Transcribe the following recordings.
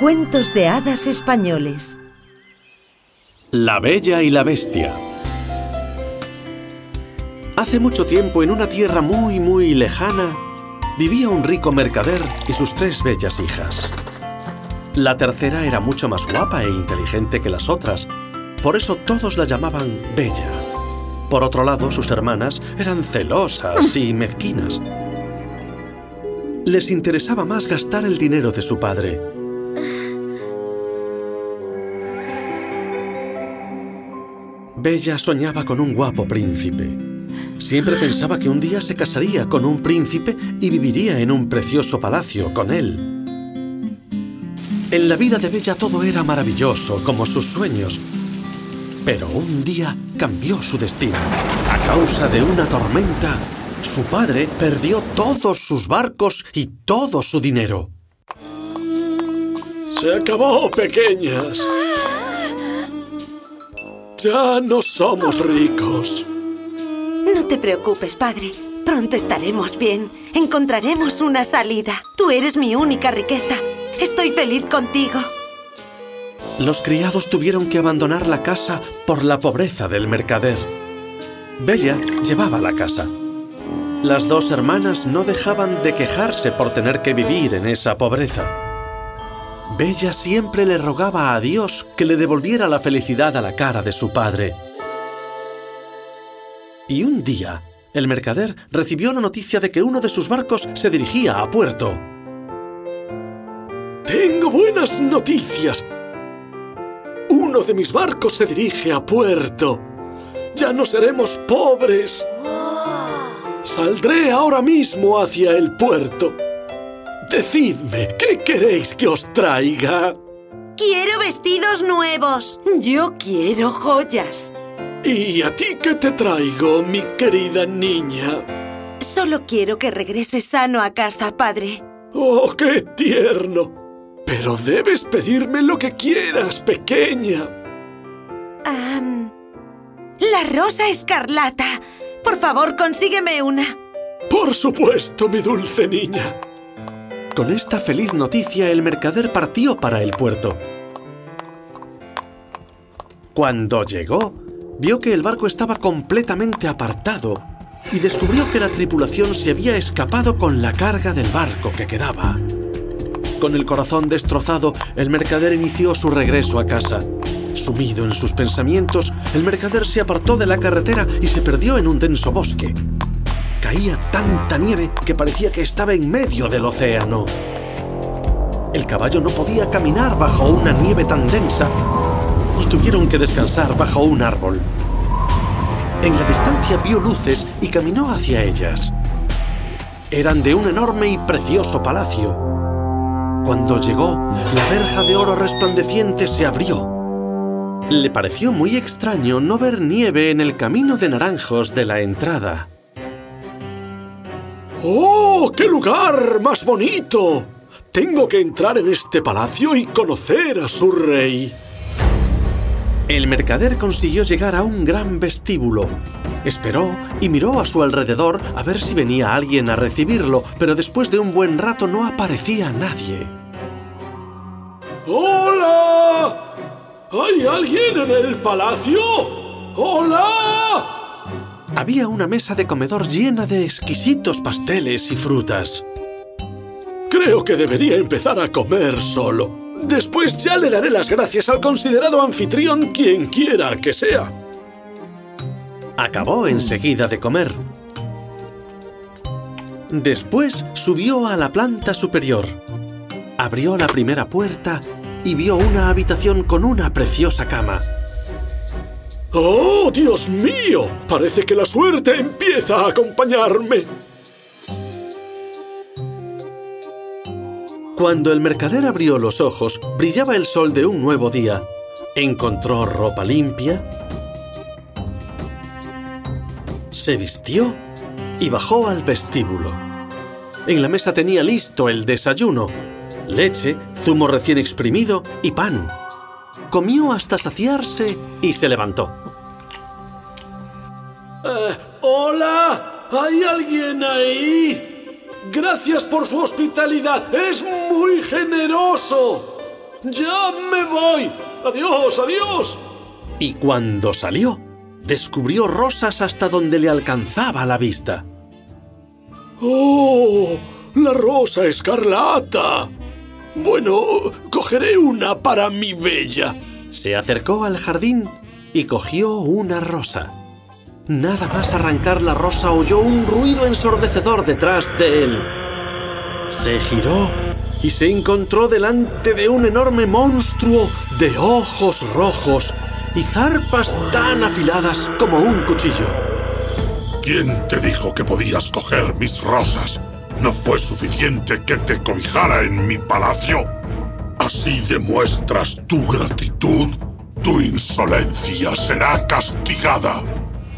Cuentos de hadas españoles. La Bella y la Bestia. Hace mucho tiempo, en una tierra muy, muy lejana, vivía un rico mercader y sus tres bellas hijas. La tercera era mucho más guapa e inteligente que las otras, por eso todos la llamaban Bella. Por otro lado, sus hermanas eran celosas y mezquinas. Les interesaba más gastar el dinero de su padre. Bella soñaba con un guapo príncipe. Siempre pensaba que un día se casaría con un príncipe y viviría en un precioso palacio con él. En la vida de Bella todo era maravilloso, como sus sueños. Pero un día cambió su destino. A causa de una tormenta, su padre perdió todos sus barcos y todo su dinero. Se acabó, pequeñas. Ya no somos ricos. No te preocupes, padre. Pronto estaremos bien. Encontraremos una salida. Tú eres mi única riqueza. Estoy feliz contigo. Los criados tuvieron que abandonar la casa por la pobreza del mercader. Bella llevaba la casa. Las dos hermanas no dejaban de quejarse por tener que vivir en esa pobreza. Bella siempre le rogaba a Dios que le devolviera la felicidad a la cara de su padre. Y un día, el mercader recibió la noticia de que uno de sus barcos se dirigía a puerto. Tengo buenas noticias. Uno de mis barcos se dirige a puerto. Ya no seremos pobres. Saldré ahora mismo hacia el puerto. Decidme, ¿qué queréis que os traiga? Quiero vestidos nuevos. Yo quiero joyas. ¿Y a ti qué te traigo, mi querida niña? Solo quiero que regreses sano a casa, padre. ¡Oh, qué tierno! Pero debes pedirme lo que quieras, pequeña. Am, la rosa escarlata. Por favor, consígueme una. Por supuesto, mi dulce niña. Con esta feliz noticia, el mercader partió para el puerto. Cuando llegó, vio que el barco estaba completamente apartado y descubrió que la tripulación se había escapado con la carga del barco que quedaba. Con el corazón destrozado, el mercader inició su regreso a casa. Sumido en sus pensamientos, el mercader se apartó de la carretera y se perdió en un denso bosque. Caía tanta nieve que parecía que estaba en medio del océano. El caballo no podía caminar bajo una nieve tan densa y tuvieron que descansar bajo un árbol. En la distancia vio luces y caminó hacia ellas. Eran de un enorme y precioso palacio. Cuando llegó, la verja de oro resplandeciente se abrió. Le pareció muy extraño no ver nieve en el camino de naranjos de la entrada. ¡Oh, qué lugar más bonito! Tengo que entrar en este palacio y conocer a su rey. El mercader consiguió llegar a un gran vestíbulo. Esperó y miró a su alrededor a ver si venía alguien a recibirlo, pero después de un buen rato no aparecía nadie. ¡Hola! ¿Hay alguien en el palacio? ¡Hola! Había una mesa de comedor llena de exquisitos pasteles y frutas. Creo que debería empezar a comer solo. Después ya le daré las gracias al considerado anfitrión quien quiera que sea. Acabó enseguida de comer. Después subió a la planta superior. Abrió la primera puerta y vio una habitación con una preciosa cama. ¡Oh, Dios mío! Parece que la suerte empieza a acompañarme. Cuando el mercader abrió los ojos, brillaba el sol de un nuevo día. Encontró ropa limpia, se vistió y bajó al vestíbulo. En la mesa tenía listo el desayuno. Leche, zumo recién exprimido y pan. Comió hasta saciarse y se levantó. Eh, ¡Hola! ¿Hay alguien ahí? Gracias por su hospitalidad. Es muy generoso. ¡Ya me voy! ¡Adiós, adiós! Y cuando salió, descubrió rosas hasta donde le alcanzaba la vista. ¡Oh! ¡La rosa escarlata! Bueno, cogeré una para mi bella. Se acercó al jardín y cogió una rosa. Nada más arrancar la rosa oyó un ruido ensordecedor detrás de él. Se giró y se encontró delante de un enorme monstruo de ojos rojos y zarpas tan afiladas como un cuchillo. ¿Quién te dijo que podías coger mis rosas? ¿No fue suficiente que te cobijara en mi palacio? ¿Así demuestras tu gratitud? Tu insolencia será castigada.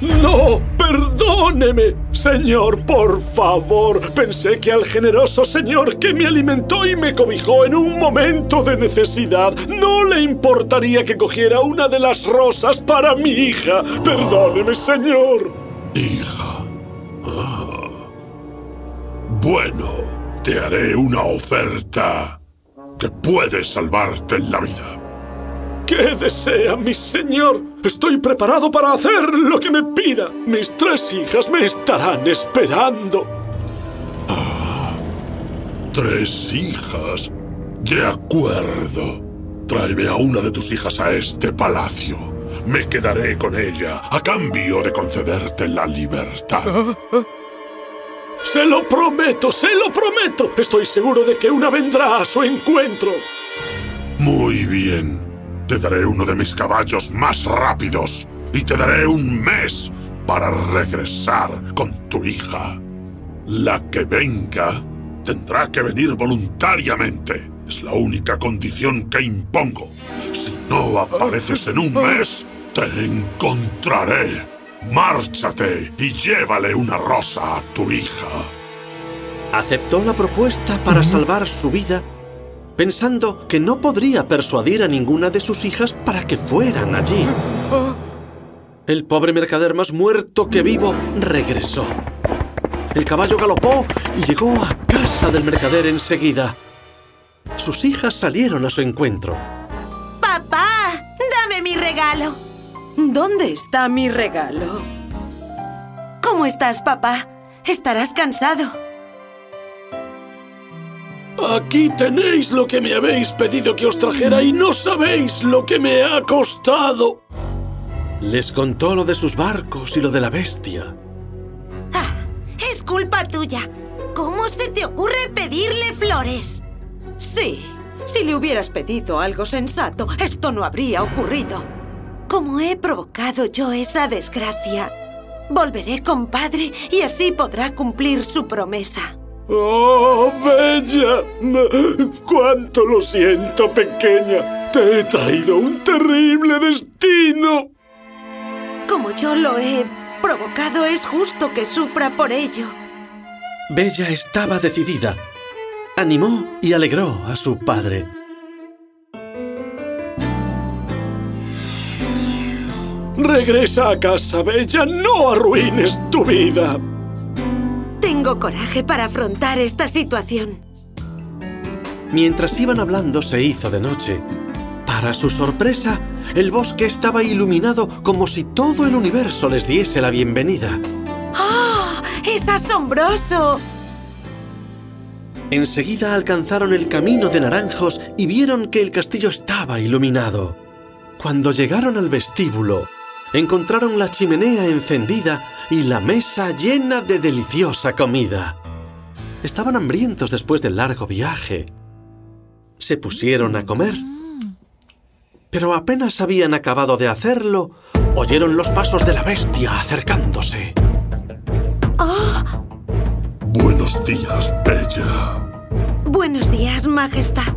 ¡No! ¡Perdóneme! Señor, por favor. Pensé que al generoso señor que me alimentó y me cobijó en un momento de necesidad no le importaría que cogiera una de las rosas para mi hija. Perdóneme, señor. Hija. Ah. Bueno, te haré una oferta que puede salvarte la vida. ¿Qué desea mi señor? Estoy preparado para hacer lo que me pida. Mis tres hijas me estarán esperando. Ah, tres hijas. De acuerdo. Tráeme a una de tus hijas a este palacio. Me quedaré con ella a cambio de concederte la libertad. Se lo prometo, se lo prometo. Estoy seguro de que una vendrá a su encuentro. Muy bien. Te daré uno de mis caballos más rápidos y te daré un mes para regresar con tu hija. La que venga tendrá que venir voluntariamente. Es la única condición que impongo. Si no apareces en un mes, te encontraré. Márchate y llévale una rosa a tu hija. Aceptó la propuesta para salvar su vida pensando que no podría persuadir a ninguna de sus hijas para que fueran allí. El pobre mercader más muerto que vivo regresó. El caballo galopó y llegó a casa del mercader enseguida. Sus hijas salieron a su encuentro. ¡Papá! ¡Dame mi regalo! ¿Dónde está mi regalo? ¿Cómo estás, papá? Estarás cansado. Aquí tenéis lo que me habéis pedido que os trajera y no sabéis lo que me ha costado. Les contó lo de sus barcos y lo de la bestia. Ah, es culpa tuya. ¿Cómo se te ocurre pedirle flores? Sí, si le hubieras pedido algo sensato, esto no habría ocurrido. Como he provocado yo esa desgracia, volveré con padre y así podrá cumplir su promesa. ¡Oh, Bella! ¡Cuánto lo siento, pequeña! Te he traído un terrible destino. Como yo lo he provocado, es justo que sufra por ello. Bella estaba decidida. Animó y alegró a su padre. Regresa a casa, Bella. No arruines tu vida. Tengo coraje para afrontar esta situación. Mientras iban hablando se hizo de noche. Para su sorpresa, el bosque estaba iluminado como si todo el universo les diese la bienvenida. ¡Oh! ¡Es asombroso! Enseguida alcanzaron el camino de naranjos y vieron que el castillo estaba iluminado. Cuando llegaron al vestíbulo, encontraron la chimenea encendida y la mesa llena de deliciosa comida. Estaban hambrientos después del largo viaje. Se pusieron a comer. Pero apenas habían acabado de hacerlo, oyeron los pasos de la bestia acercándose. ¡Oh! Buenos días, Bella. Buenos días, Majestad.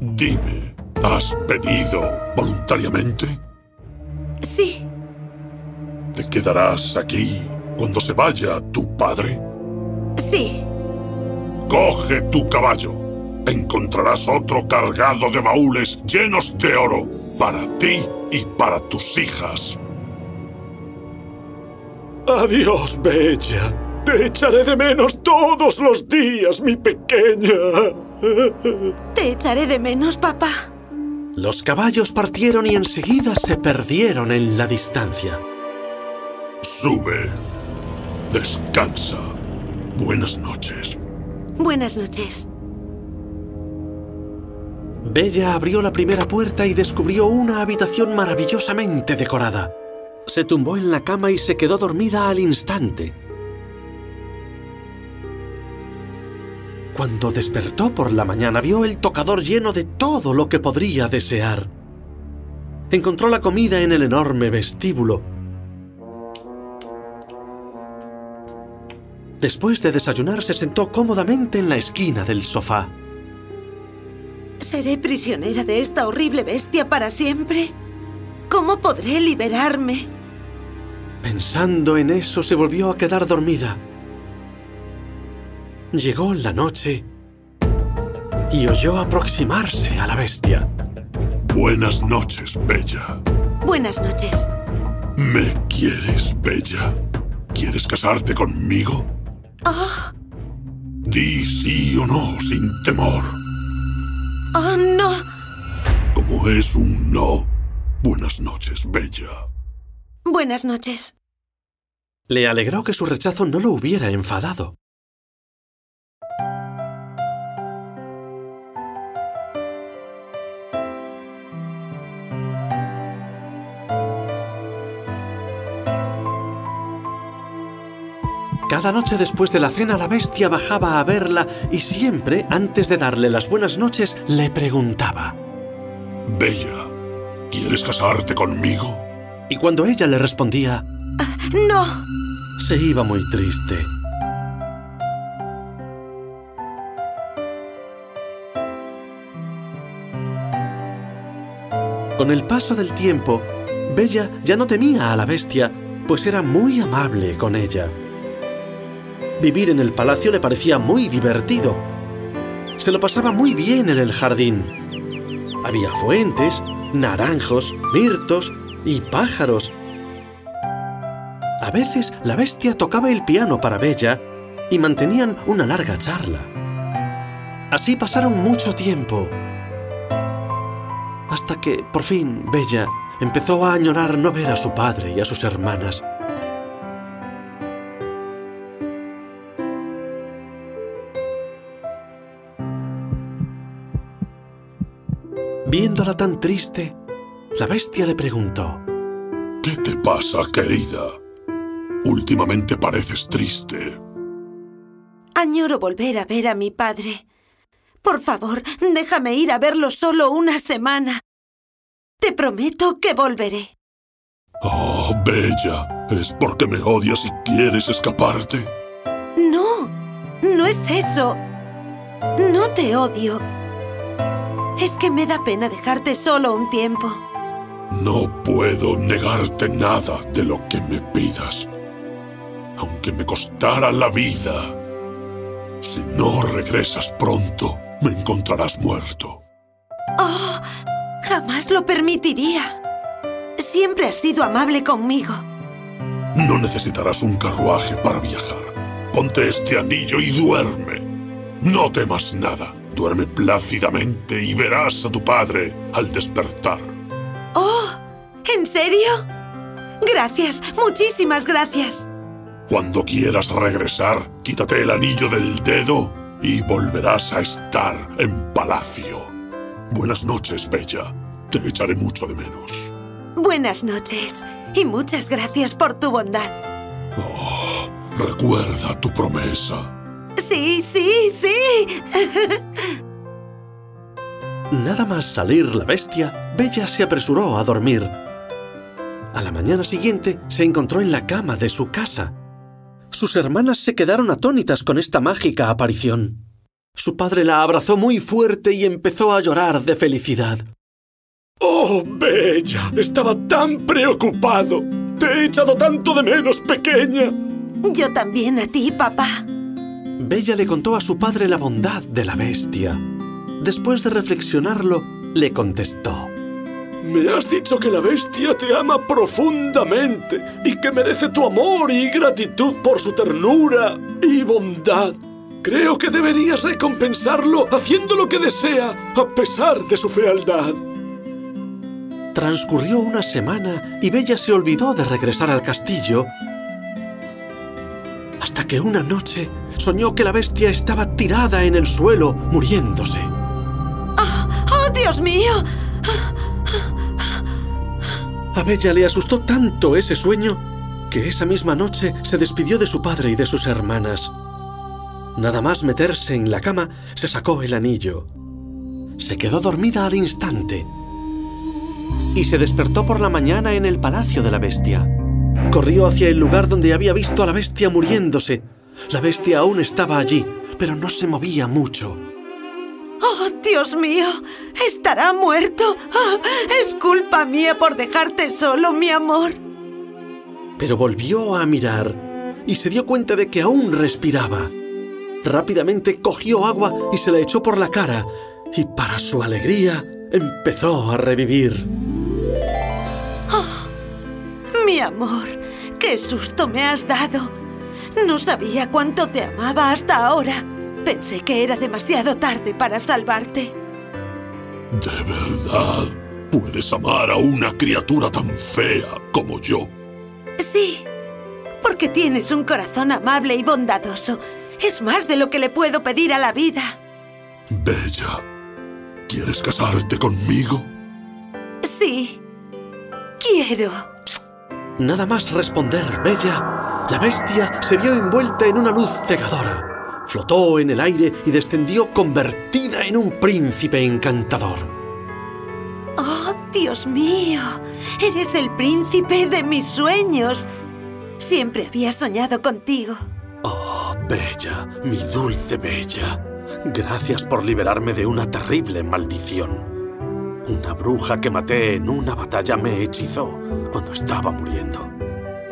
Dime, ¿has venido voluntariamente? Sí. ¿Te quedarás aquí cuando se vaya tu padre? Sí. Coge tu caballo. Encontrarás otro cargado de baúles llenos de oro para ti y para tus hijas. Adiós, Bella. Te echaré de menos todos los días, mi pequeña. Te echaré de menos, papá. Los caballos partieron y enseguida se perdieron en la distancia. Sube. Descansa. Buenas noches. Buenas noches. Bella abrió la primera puerta y descubrió una habitación maravillosamente decorada. Se tumbó en la cama y se quedó dormida al instante. Cuando despertó por la mañana vio el tocador lleno de todo lo que podría desear. Encontró la comida en el enorme vestíbulo. Después de desayunar se sentó cómodamente en la esquina del sofá. ¿Seré prisionera de esta horrible bestia para siempre? ¿Cómo podré liberarme? Pensando en eso se volvió a quedar dormida. Llegó la noche y oyó aproximarse a la bestia. Buenas noches, Bella. Buenas noches. ¿Me quieres, Bella? ¿Quieres casarte conmigo? Oh, Di sí o no sin temor. oh, no. Como es un no, buenas noches, Bella. Buenas noches. Le alegró que su rechazo no lo hubiera enfadado. Cada noche después de la cena la bestia bajaba a verla y siempre, antes de darle las buenas noches, le preguntaba. Bella, ¿quieres casarte conmigo? Y cuando ella le respondía, No. se iba muy triste. Con el paso del tiempo, Bella ya no temía a la bestia, pues era muy amable con ella. Vivir en el palacio le parecía muy divertido. Se lo pasaba muy bien en el jardín. Había fuentes, naranjos, mirtos y pájaros. A veces la bestia tocaba el piano para Bella y mantenían una larga charla. Así pasaron mucho tiempo. Hasta que, por fin, Bella empezó a añorar no ver a su padre y a sus hermanas. Viéndola tan triste, la bestia le preguntó. ¿Qué te pasa, querida? Últimamente pareces triste. Añoro volver a ver a mi padre. Por favor, déjame ir a verlo solo una semana. Te prometo que volveré. Oh, Bella, ¿es porque me odias y quieres escaparte? No, no es eso. No te odio. Es que me da pena dejarte solo un tiempo. No puedo negarte nada de lo que me pidas, aunque me costara la vida. Si no regresas pronto, me encontrarás muerto. Oh, jamás lo permitiría. Siempre has sido amable conmigo. No necesitarás un carruaje para viajar. Ponte este anillo y duerme. No temas nada. Duerme plácidamente y verás a tu padre al despertar. Oh, ¿en serio? Gracias, muchísimas gracias. Cuando quieras regresar, quítate el anillo del dedo y volverás a estar en palacio. Buenas noches, Bella. Te echaré mucho de menos. Buenas noches y muchas gracias por tu bondad. Oh, recuerda tu promesa. Sí, sí, sí. Nada más salir la bestia, Bella se apresuró a dormir. A la mañana siguiente se encontró en la cama de su casa. Sus hermanas se quedaron atónitas con esta mágica aparición. Su padre la abrazó muy fuerte y empezó a llorar de felicidad. ¡Oh, Bella! Estaba tan preocupado. Te he echado tanto de menos, pequeña. Yo también a ti, papá. Bella le contó a su padre la bondad de la bestia. Después de reflexionarlo, le contestó. Me has dicho que la bestia te ama profundamente y que merece tu amor y gratitud por su ternura y bondad. Creo que deberías recompensarlo haciendo lo que desea, a pesar de su fealdad. Transcurrió una semana y Bella se olvidó de regresar al castillo hasta que una noche soñó que la bestia estaba tirada en el suelo, muriéndose. ¡Oh, Dios mío! A Bella le asustó tanto ese sueño que esa misma noche se despidió de su padre y de sus hermanas. Nada más meterse en la cama, se sacó el anillo. Se quedó dormida al instante y se despertó por la mañana en el palacio de la bestia. Corrió hacia el lugar donde había visto a la bestia muriéndose. La bestia aún estaba allí, pero no se movía mucho. ¡Oh, Dios mío! ¿Estará muerto? Ah, es culpa mía por dejarte solo, mi amor. Pero volvió a mirar y se dio cuenta de que aún respiraba. Rápidamente cogió agua y se la echó por la cara, y para su alegría empezó a revivir. Mi amor, qué susto me has dado. No sabía cuánto te amaba hasta ahora. Pensé que era demasiado tarde para salvarte. ¿De verdad puedes amar a una criatura tan fea como yo? Sí, porque tienes un corazón amable y bondadoso. Es más de lo que le puedo pedir a la vida. Bella, ¿quieres casarte conmigo? Sí, quiero. Nada más responder Bella, la bestia se vio envuelta en una luz cegadora. Flotó en el aire y descendió convertida en un príncipe encantador. ¡Oh, Dios mío! Eres el príncipe de mis sueños. Siempre había soñado contigo. Oh, Bella, mi dulce Bella. Gracias por liberarme de una terrible maldición. Una bruja que maté en una batalla me hechizó cuando estaba muriendo.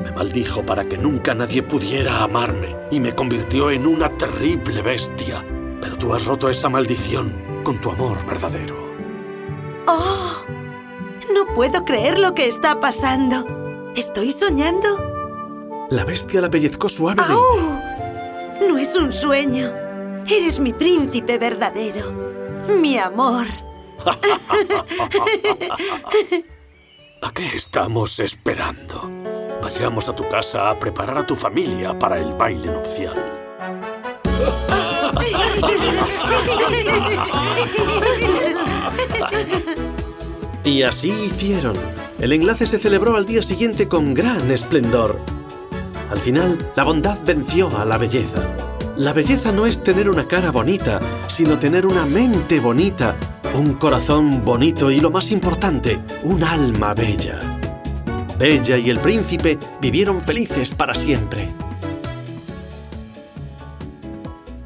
Me maldijo para que nunca nadie pudiera amarme y me convirtió en una terrible bestia. Pero tú has roto esa maldición con tu amor verdadero. ¡Oh! No puedo creer lo que está pasando. ¿Estoy soñando? La bestia la pellizcó suavemente. ¡Oh! No es un sueño. Eres mi príncipe verdadero. Mi amor. ¿A qué estamos esperando? Vayamos a tu casa a preparar a tu familia para el baile nupcial. Y así hicieron. El enlace se celebró al día siguiente con gran esplendor. Al final, la bondad venció a la belleza. La belleza no es tener una cara bonita, sino tener una mente bonita, un corazón bonito y lo más importante, un alma bella. Bella y el príncipe vivieron felices para siempre.